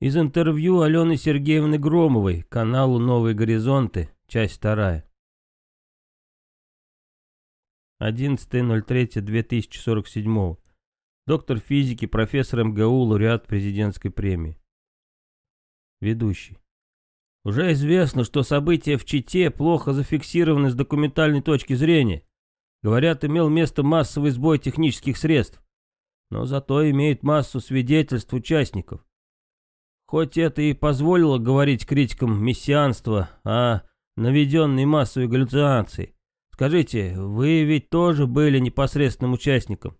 Из интервью Алены Сергеевны Громовой, каналу «Новые горизонты», часть вторая. 11.03.2047. Доктор физики, профессор МГУ, лауреат президентской премии. Ведущий. Уже известно, что события в Чите плохо зафиксированы с документальной точки зрения. Говорят, имел место массовый сбой технических средств. Но зато имеет массу свидетельств участников. Хоть это и позволило говорить критикам мессианства о наведенной массовой галлюцинации. Скажите, вы ведь тоже были непосредственным участником.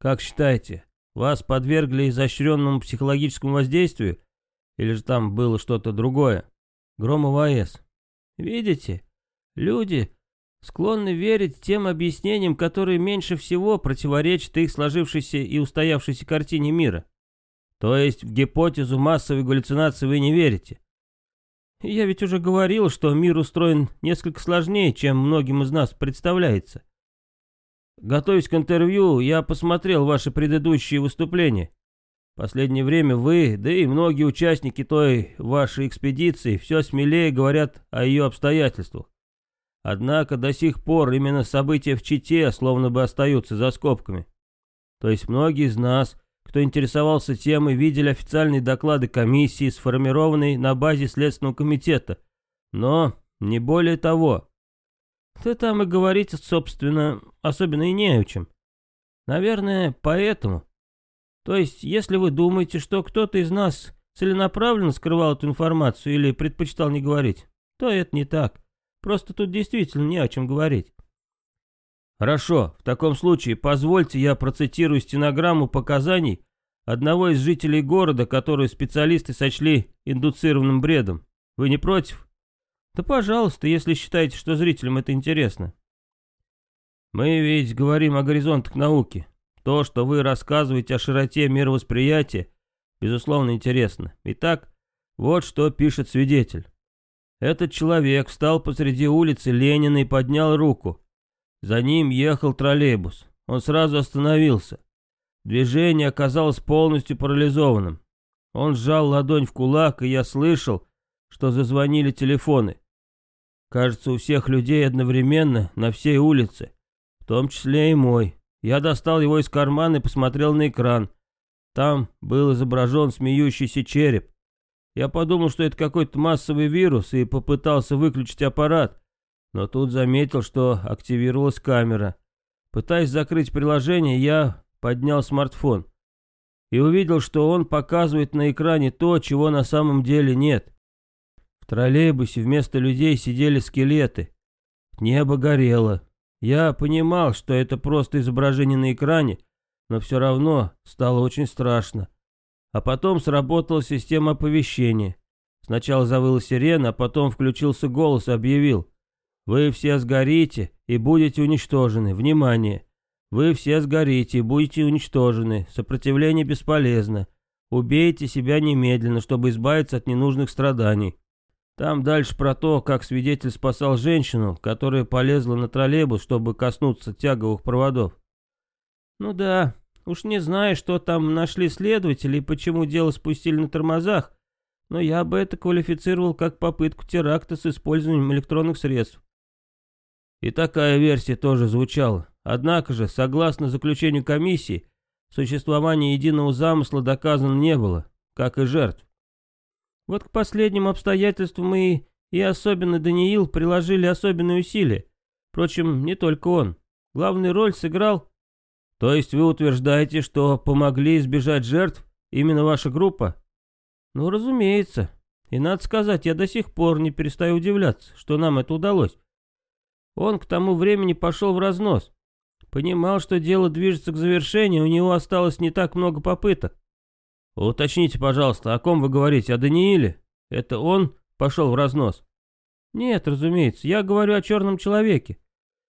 Как считаете, вас подвергли изощренному психологическому воздействию? Или же там было что-то другое? Громова АЭС. Видите, люди склонны верить тем объяснениям, которые меньше всего противоречат их сложившейся и устоявшейся картине мира. То есть в гипотезу массовой галлюцинации вы не верите? Я ведь уже говорил, что мир устроен несколько сложнее, чем многим из нас представляется. Готовясь к интервью, я посмотрел ваши предыдущие выступления. В последнее время вы, да и многие участники той вашей экспедиции все смелее говорят о ее обстоятельствах. Однако до сих пор именно события в Чите словно бы остаются за скобками. То есть многие из нас кто интересовался темой, видели официальные доклады комиссии, сформированной на базе Следственного комитета. Но не более того. Да там и говорить, собственно, особенно и не о чем. Наверное, поэтому. То есть, если вы думаете, что кто-то из нас целенаправленно скрывал эту информацию или предпочитал не говорить, то это не так. Просто тут действительно не о чем говорить. Хорошо, в таком случае позвольте я процитирую стенограмму показаний одного из жителей города, которую специалисты сочли индуцированным бредом. Вы не против? Да пожалуйста, если считаете, что зрителям это интересно. Мы ведь говорим о горизонтах науки. То, что вы рассказываете о широте мировосприятия, безусловно, интересно. Итак, вот что пишет свидетель. Этот человек встал посреди улицы Ленина и поднял руку. За ним ехал троллейбус. Он сразу остановился. Движение оказалось полностью парализованным. Он сжал ладонь в кулак, и я слышал, что зазвонили телефоны. Кажется, у всех людей одновременно, на всей улице, в том числе и мой. Я достал его из кармана и посмотрел на экран. Там был изображен смеющийся череп. Я подумал, что это какой-то массовый вирус, и попытался выключить аппарат, но тут заметил, что активировалась камера. Пытаясь закрыть приложение, я поднял смартфон и увидел, что он показывает на экране то, чего на самом деле нет. В троллейбусе вместо людей сидели скелеты. Небо горело. Я понимал, что это просто изображение на экране, но все равно стало очень страшно. А потом сработала система оповещения. Сначала завыла сирена, а потом включился голос и объявил. Вы все сгорите и будете уничтожены. Внимание! Вы все сгорите и будете уничтожены. Сопротивление бесполезно. Убейте себя немедленно, чтобы избавиться от ненужных страданий. Там дальше про то, как свидетель спасал женщину, которая полезла на троллейбус, чтобы коснуться тяговых проводов. Ну да, уж не знаю, что там нашли следователи и почему дело спустили на тормозах, но я бы это квалифицировал как попытку теракта с использованием электронных средств. И такая версия тоже звучала. Однако же, согласно заключению комиссии, существование единого замысла доказано не было, как и жертв. Вот к последним обстоятельствам мы и особенно Даниил приложили особенные усилия. Впрочем, не только он. Главную роль сыграл... То есть вы утверждаете, что помогли избежать жертв именно ваша группа? Ну, разумеется. И надо сказать, я до сих пор не перестаю удивляться, что нам это удалось. Он к тому времени пошел в разнос. Понимал, что дело движется к завершению, у него осталось не так много попыток. Уточните, пожалуйста, о ком вы говорите, о Данииле? Это он пошел в разнос? Нет, разумеется, я говорю о черном человеке.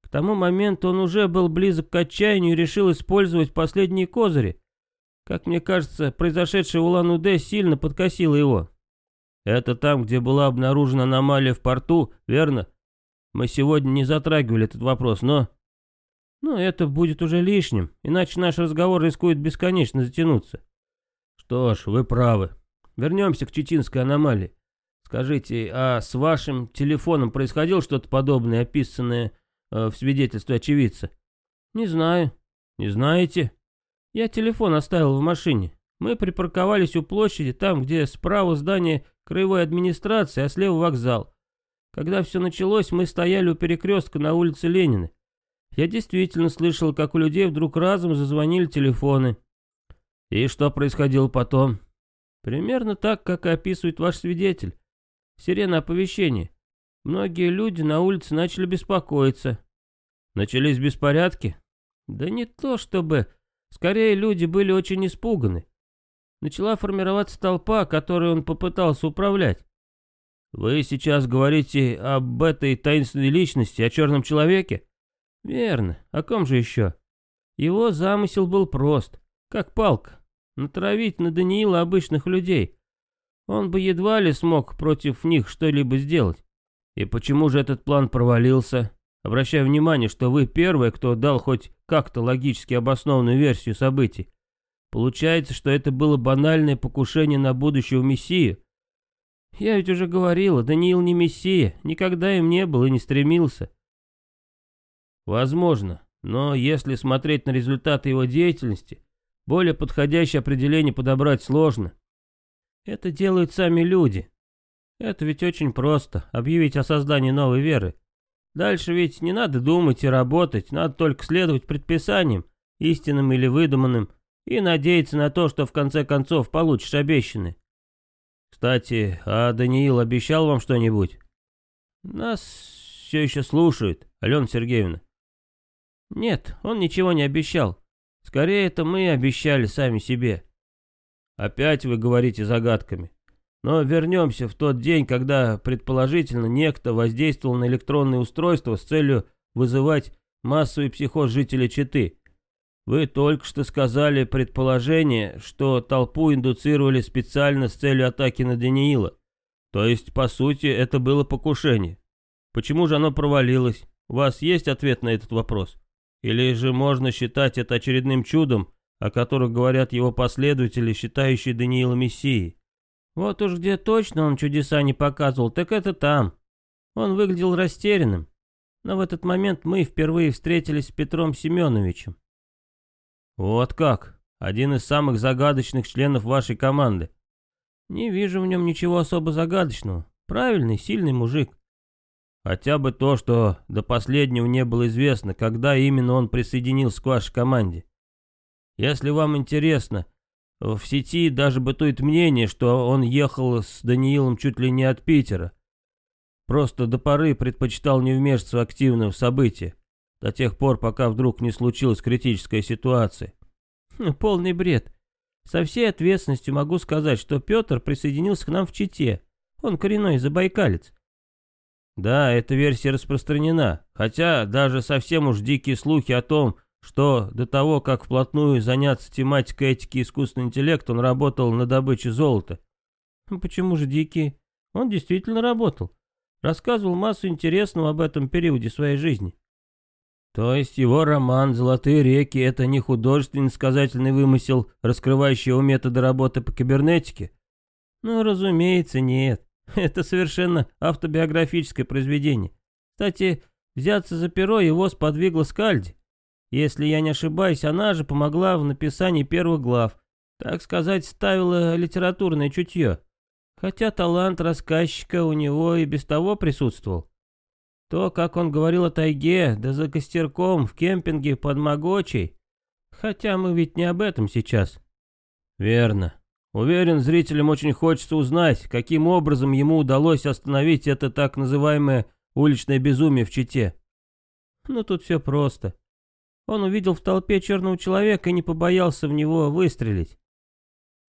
К тому моменту он уже был близок к отчаянию и решил использовать последние козыри. Как мне кажется, произошедшее в Улан-Удэ сильно подкосило его. Это там, где была обнаружена аномалия в порту, верно? Мы сегодня не затрагивали этот вопрос, но... Но это будет уже лишним, иначе наш разговор рискует бесконечно затянуться. Что ж, вы правы. вернемся к чечинской аномалии. Скажите, а с вашим телефоном происходило что-то подобное, описанное э, в свидетельстве очевидца? Не знаю. Не знаете? Я телефон оставил в машине. Мы припарковались у площади, там, где справа здание краевой администрации, а слева вокзал. Когда все началось, мы стояли у перекрестка на улице Ленина. Я действительно слышал, как у людей вдруг разом зазвонили телефоны. И что происходило потом? Примерно так, как и описывает ваш свидетель. Сирена оповещения. Многие люди на улице начали беспокоиться. Начались беспорядки? Да не то чтобы. Скорее, люди были очень испуганы. Начала формироваться толпа, которой он попытался управлять. Вы сейчас говорите об этой таинственной личности, о черном человеке? Верно. О ком же еще? Его замысел был прост, как палка. Натравить на Даниила обычных людей. Он бы едва ли смог против них что-либо сделать. И почему же этот план провалился? Обращаю внимание, что вы первый, кто дал хоть как-то логически обоснованную версию событий. Получается, что это было банальное покушение на будущего мессию. Я ведь уже говорила, Даниил не мессия, никогда им не был и не стремился. Возможно, но если смотреть на результаты его деятельности, более подходящее определение подобрать сложно. Это делают сами люди. Это ведь очень просто, объявить о создании новой веры. Дальше ведь не надо думать и работать, надо только следовать предписаниям, истинным или выдуманным, и надеяться на то, что в конце концов получишь обещанное. Кстати, а Даниил обещал вам что-нибудь? Нас все еще слушают, Алена Сергеевна. Нет, он ничего не обещал. Скорее, это мы обещали сами себе. Опять вы говорите загадками. Но вернемся в тот день, когда, предположительно, некто воздействовал на электронное устройство с целью вызывать массовый психоз жителей Читы. Вы только что сказали предположение, что толпу индуцировали специально с целью атаки на Даниила. То есть, по сути, это было покушение. Почему же оно провалилось? У вас есть ответ на этот вопрос? Или же можно считать это очередным чудом, о которых говорят его последователи, считающие Даниила Мессией? Вот уж где точно он чудеса не показывал, так это там. Он выглядел растерянным. Но в этот момент мы впервые встретились с Петром Семеновичем. Вот как? Один из самых загадочных членов вашей команды. Не вижу в нем ничего особо загадочного. Правильный, сильный мужик. Хотя бы то, что до последнего не было известно, когда именно он присоединился к вашей команде. Если вам интересно, в сети даже бытует мнение, что он ехал с Даниилом чуть ли не от Питера. Просто до поры предпочитал не вмешиваться активно в события, до тех пор, пока вдруг не случилась критическая ситуация. Хм, полный бред. Со всей ответственностью могу сказать, что Петр присоединился к нам в Чите. Он коренной забайкалец. Да, эта версия распространена, хотя даже совсем уж дикие слухи о том, что до того, как вплотную заняться тематикой этики и искусственного интеллекта, он работал на добыче золота. Ну, почему же дикие? Он действительно работал. Рассказывал массу интересного об этом периоде своей жизни. То есть его роман «Золотые реки» — это не художественный сказательный вымысел, раскрывающий его методы работы по кибернетике? Ну, разумеется, нет. Это совершенно автобиографическое произведение. Кстати, взяться за перо его сподвигло Скальди. Если я не ошибаюсь, она же помогла в написании первых глав. Так сказать, ставила литературное чутье. Хотя талант рассказчика у него и без того присутствовал. То, как он говорил о тайге, да за костерком в кемпинге под Могочей. Хотя мы ведь не об этом сейчас. Верно. Уверен, зрителям очень хочется узнать, каким образом ему удалось остановить это так называемое уличное безумие в Чите. Ну тут все просто. Он увидел в толпе черного человека и не побоялся в него выстрелить.